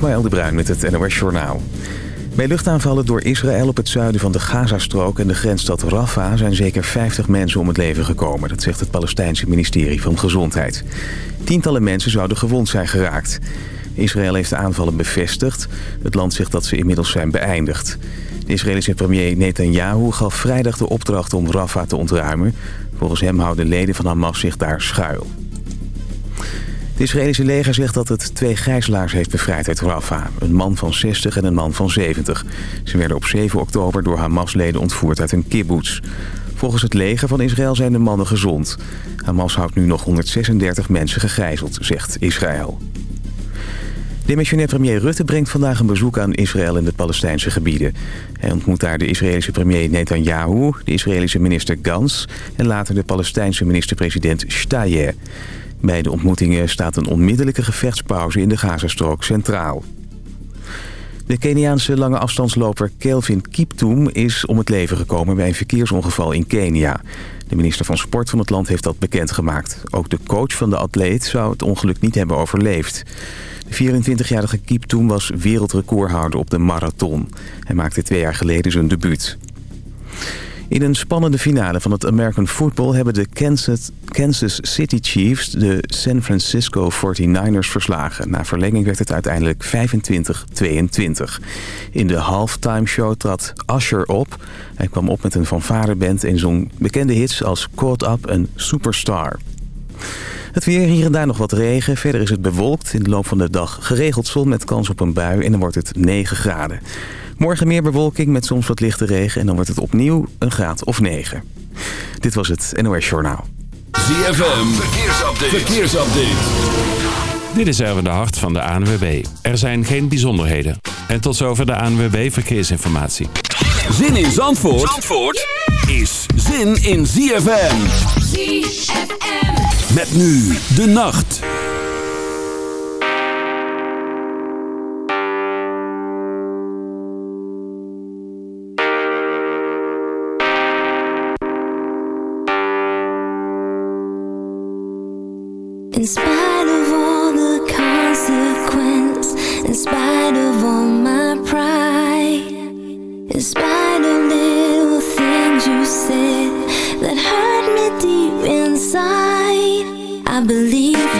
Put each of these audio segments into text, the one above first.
Ismaël de Bruin met het NOS Journaal. Bij luchtaanvallen door Israël op het zuiden van de Gazastrook en de grensstad Rafah... zijn zeker 50 mensen om het leven gekomen. Dat zegt het Palestijnse ministerie van Gezondheid. Tientallen mensen zouden gewond zijn geraakt. Israël heeft de aanvallen bevestigd. Het land zegt dat ze inmiddels zijn beëindigd. De Israëlische premier Netanyahu gaf vrijdag de opdracht om Rafah te ontruimen. Volgens hem houden leden van Hamas zich daar schuil. Het Israëlische leger zegt dat het twee gijzelaars heeft bevrijd uit Rafah. Een man van 60 en een man van 70. Ze werden op 7 oktober door Hamas-leden ontvoerd uit een kibbutz. Volgens het leger van Israël zijn de mannen gezond. Hamas houdt nu nog 136 mensen gegijzeld, zegt Israël. Demissionair premier Rutte brengt vandaag een bezoek aan Israël en de Palestijnse gebieden. Hij ontmoet daar de Israëlische premier Netanyahu, de Israëlische minister Gans... en later de Palestijnse minister-president Shtayyeh. Bij de ontmoetingen staat een onmiddellijke gevechtspauze in de Gazastrook centraal. De Keniaanse lange afstandsloper Kelvin Kiptoum is om het leven gekomen bij een verkeersongeval in Kenia. De minister van Sport van het land heeft dat bekendgemaakt. Ook de coach van de atleet zou het ongeluk niet hebben overleefd. De 24-jarige Kiptoum was wereldrecordhouder op de marathon. Hij maakte twee jaar geleden zijn debuut. In een spannende finale van het American Football hebben de Kansas City Chiefs de San Francisco 49ers verslagen. Na verlenging werd het uiteindelijk 25-22. In de halftime show trad Usher op. Hij kwam op met een fanfareband en zong bekende hits als Caught Up en Superstar. Het weer, hier en daar nog wat regen. Verder is het bewolkt. In de loop van de dag geregeld zon met kans op een bui en dan wordt het 9 graden. Morgen meer bewolking met soms wat lichte regen en dan wordt het opnieuw een graad of 9. Dit was het NOS Journaal. ZFM, verkeersupdate. verkeersupdate. Dit is Erwin de Hart van de ANWB. Er zijn geen bijzonderheden. En tot zover de ANWB Verkeersinformatie. Zin in Zandvoort, Zandvoort is zin in ZFM. ZFM. Met nu de nacht. Spite of all the consequence, in spite of all my pride, in spite of little things you said that hurt me deep inside, I believe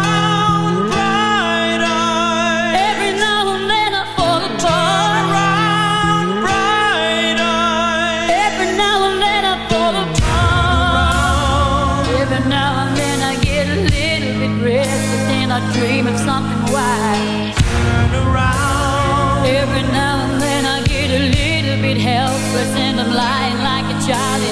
helpless and I'm lying like a child.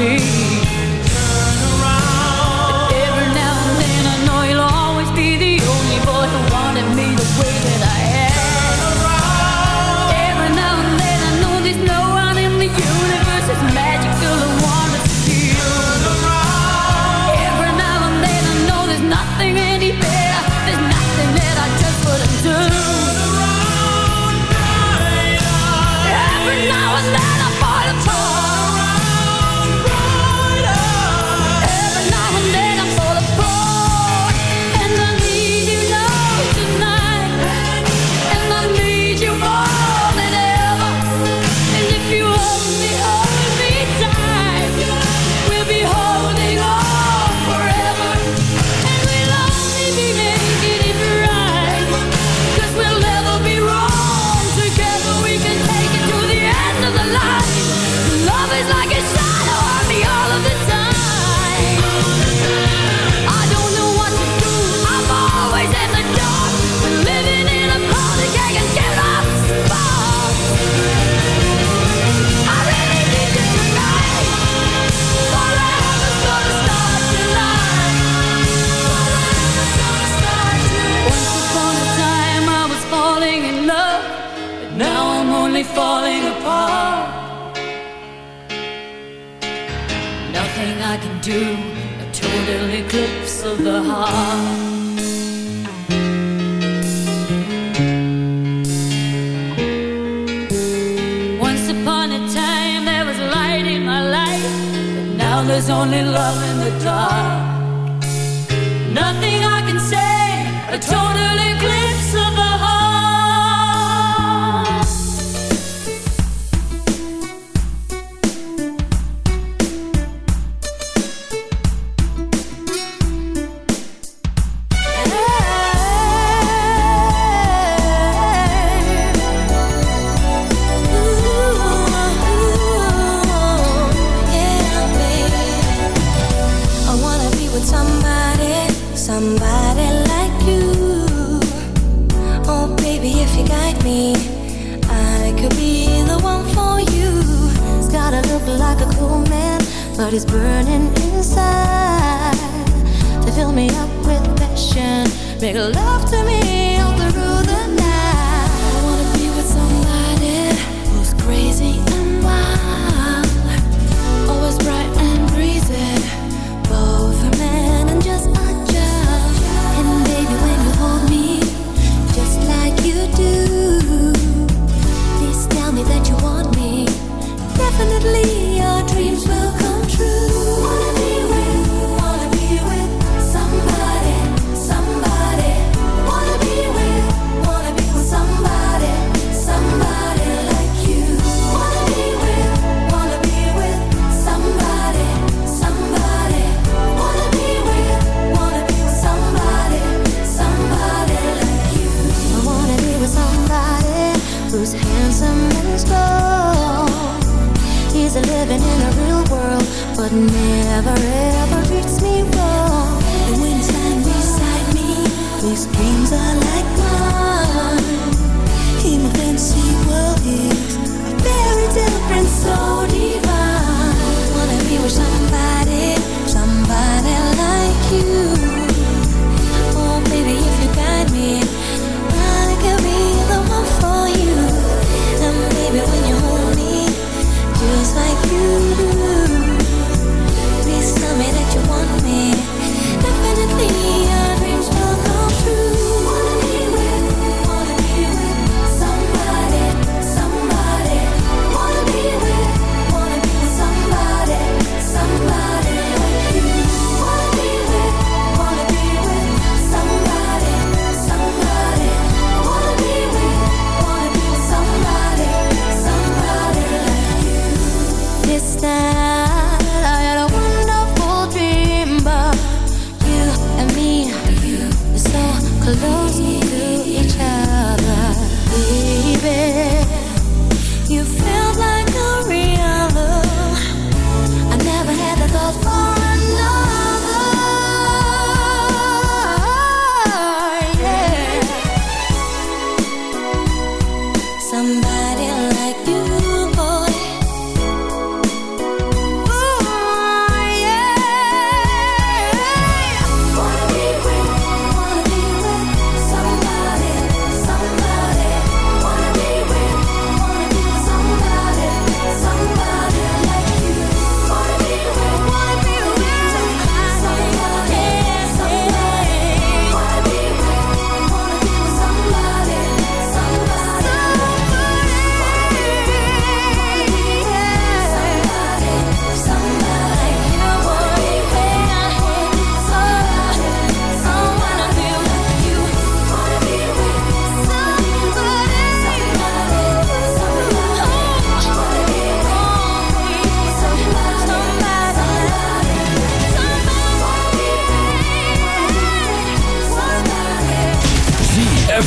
be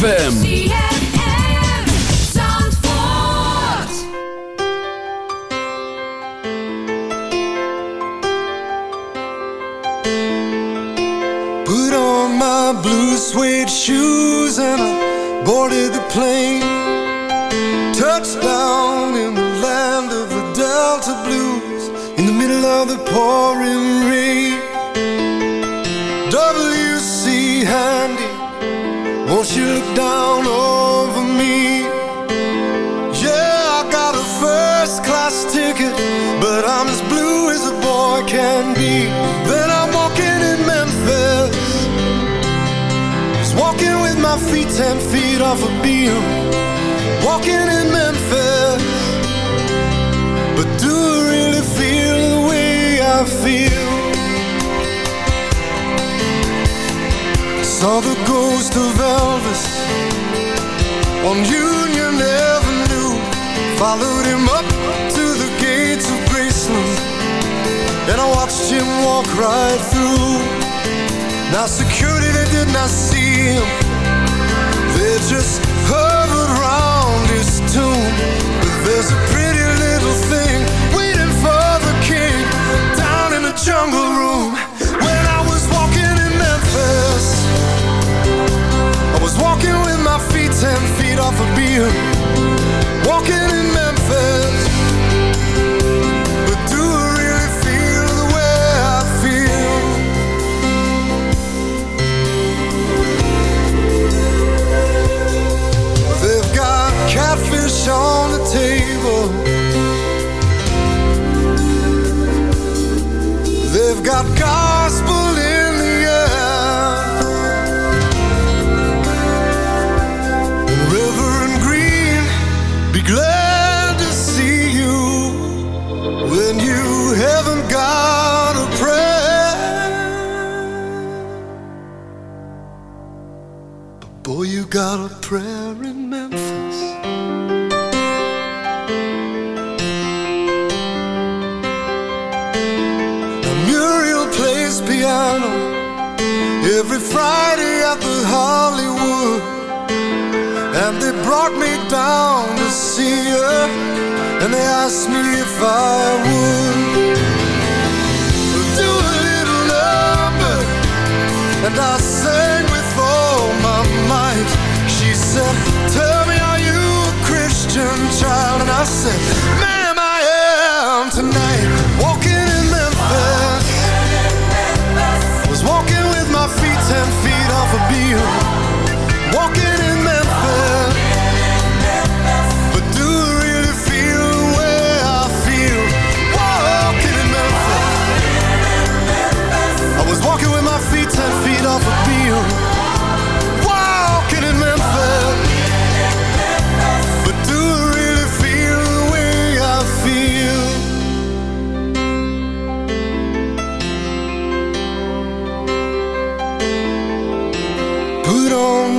ZFM.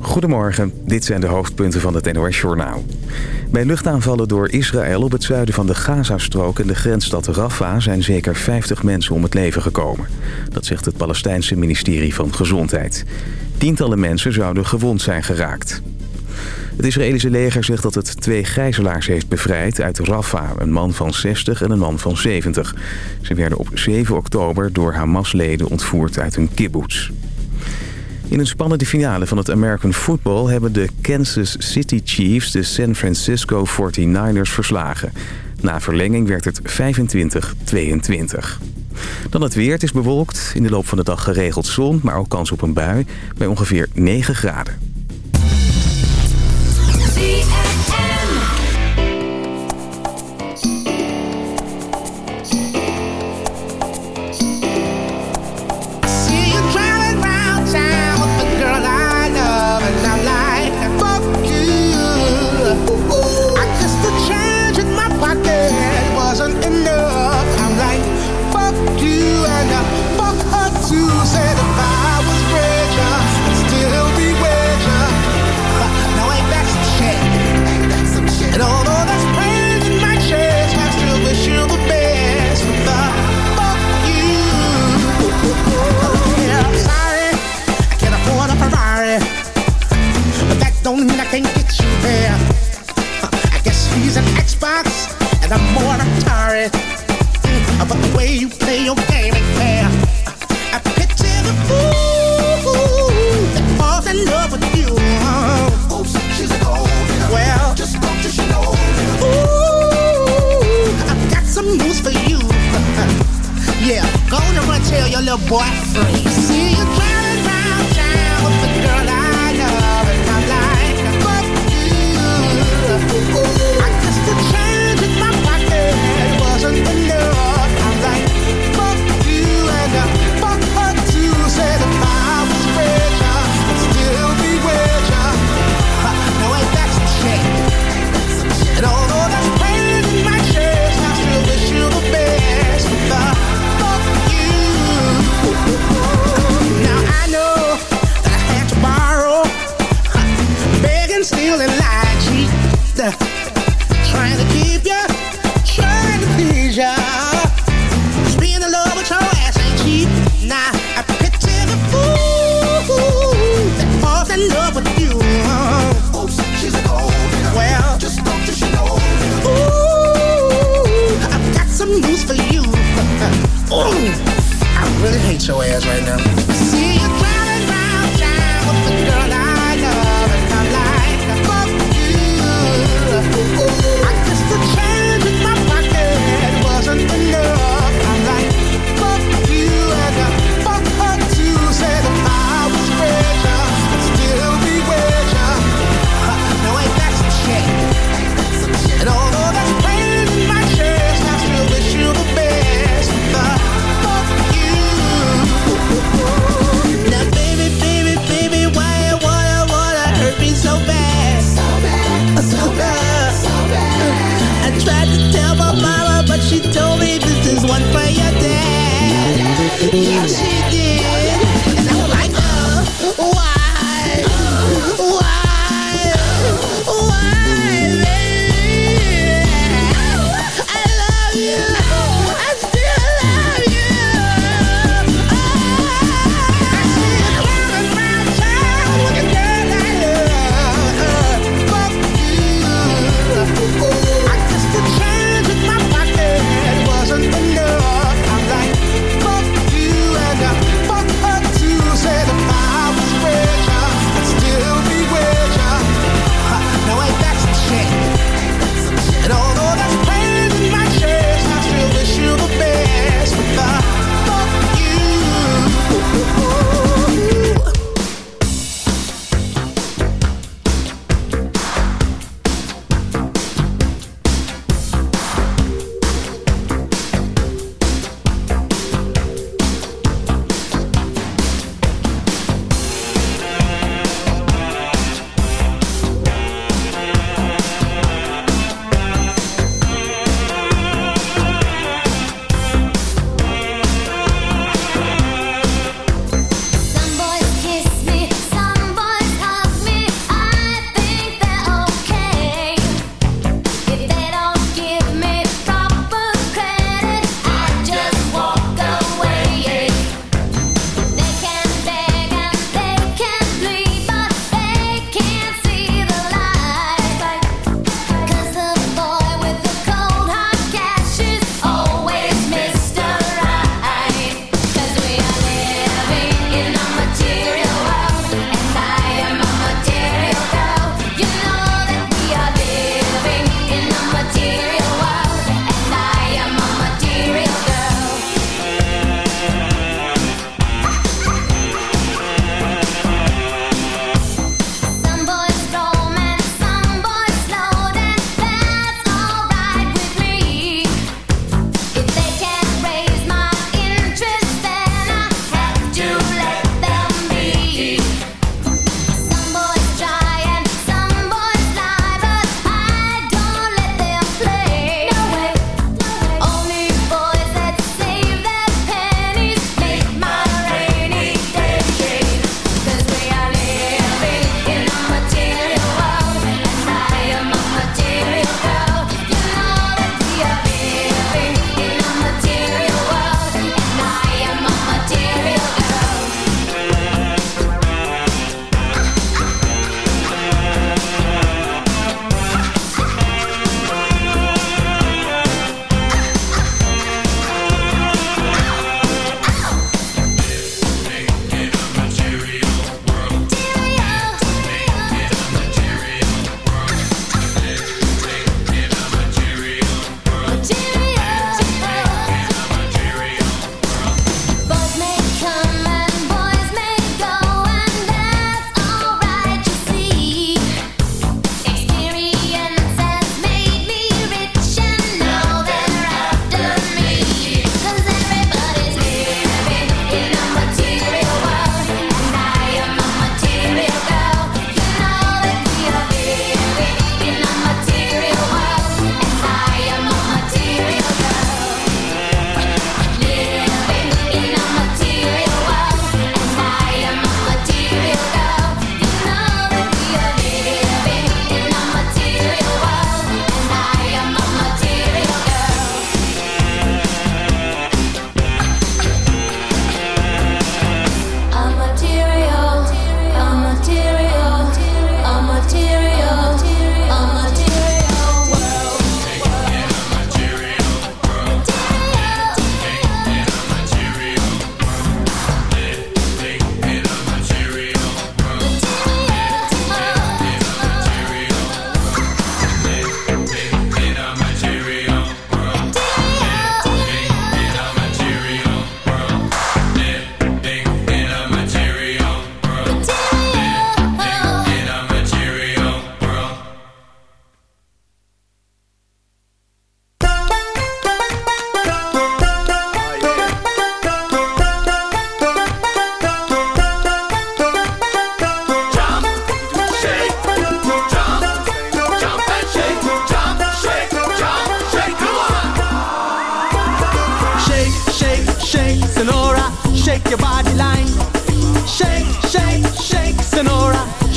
Goedemorgen, dit zijn de hoofdpunten van het NOS-journaal. Bij luchtaanvallen door Israël op het zuiden van de Gazastrook en de grensstad Rafah zijn zeker 50 mensen om het leven gekomen. Dat zegt het Palestijnse ministerie van Gezondheid. Tientallen mensen zouden gewond zijn geraakt. Het Israëlische leger zegt dat het twee gijzelaars heeft bevrijd uit Rafah. Een man van 60 en een man van 70. Ze werden op 7 oktober door Hamas-leden ontvoerd uit een kibbutz. In een spannende finale van het American Football... hebben de Kansas City Chiefs de San Francisco 49ers verslagen. Na verlenging werd het 25-22. Dan het weer. Het is bewolkt. In de loop van de dag geregeld zon, maar ook kans op een bui... bij ongeveer 9 graden. right now. tell my mama, but she told me this is one for your dad. Yeah, she did. And I'm like, uh, why?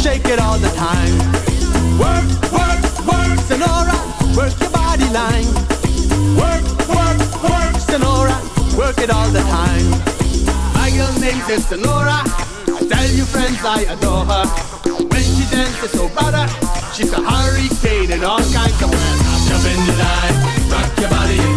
shake it all the time. Work, work, work, Sonora, work your body line. Work, work, work, Sonora, work it all the time. My girl name's is Sonora. I tell you friends I adore her. When she dances oh, so better, she's a hurricane and all kinds of weather. Jump in the line, rock your body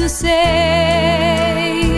to say.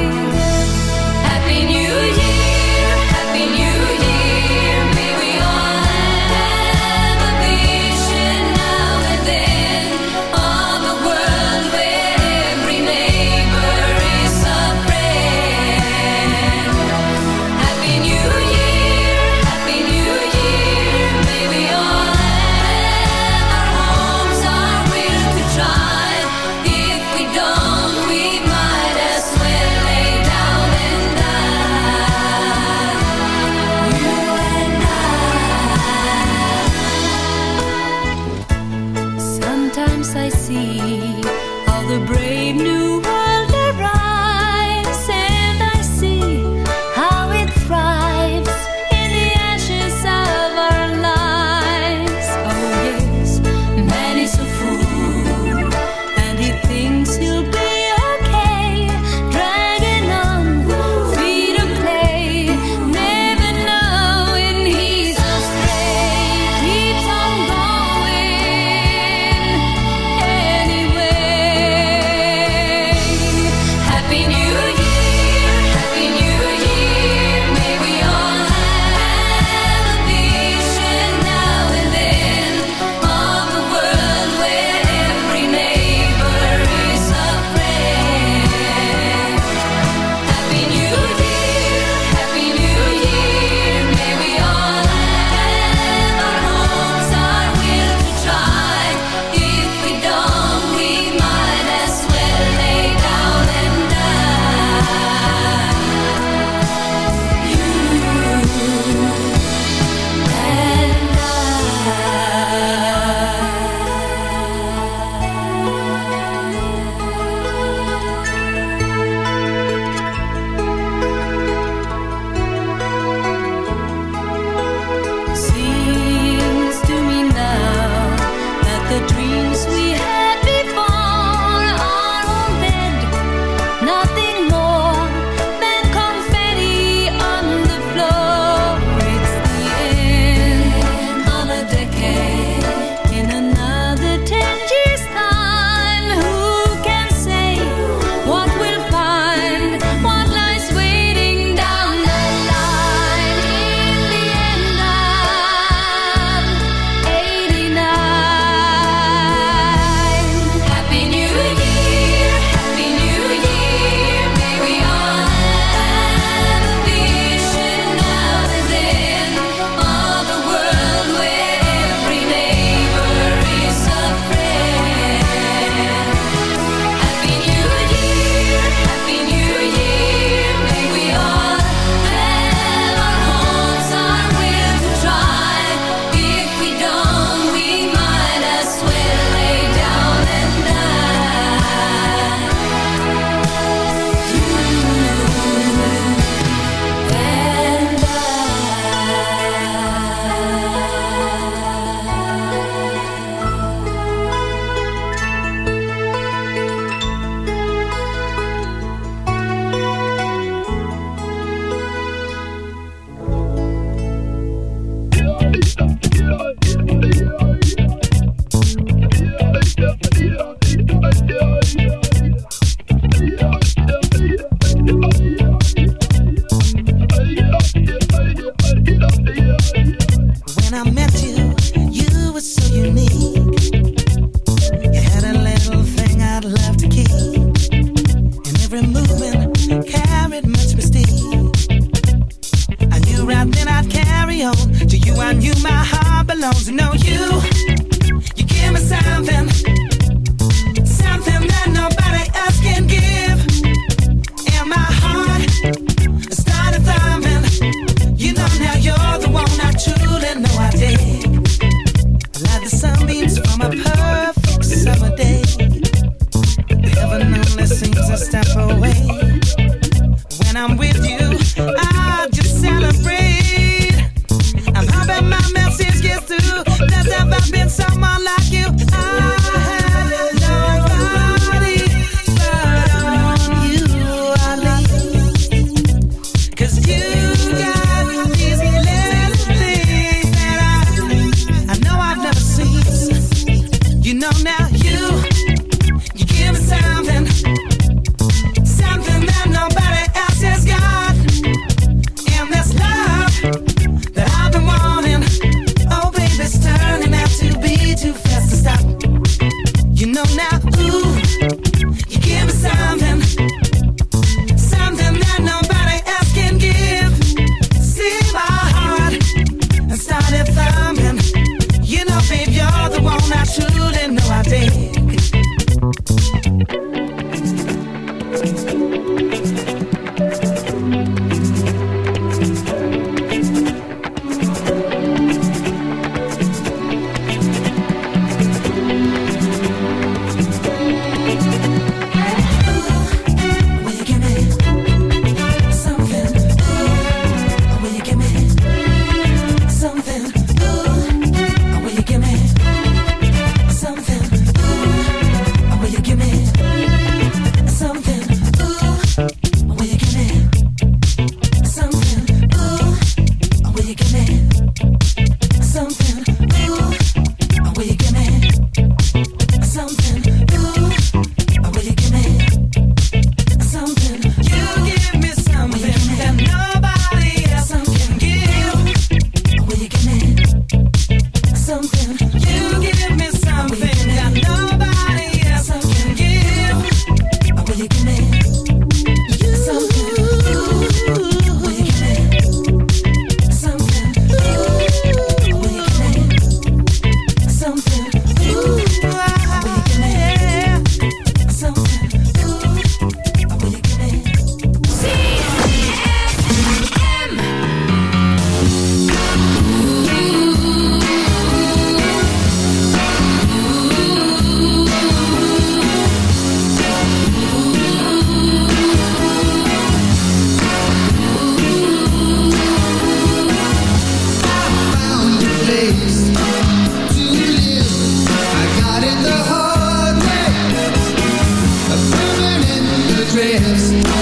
dress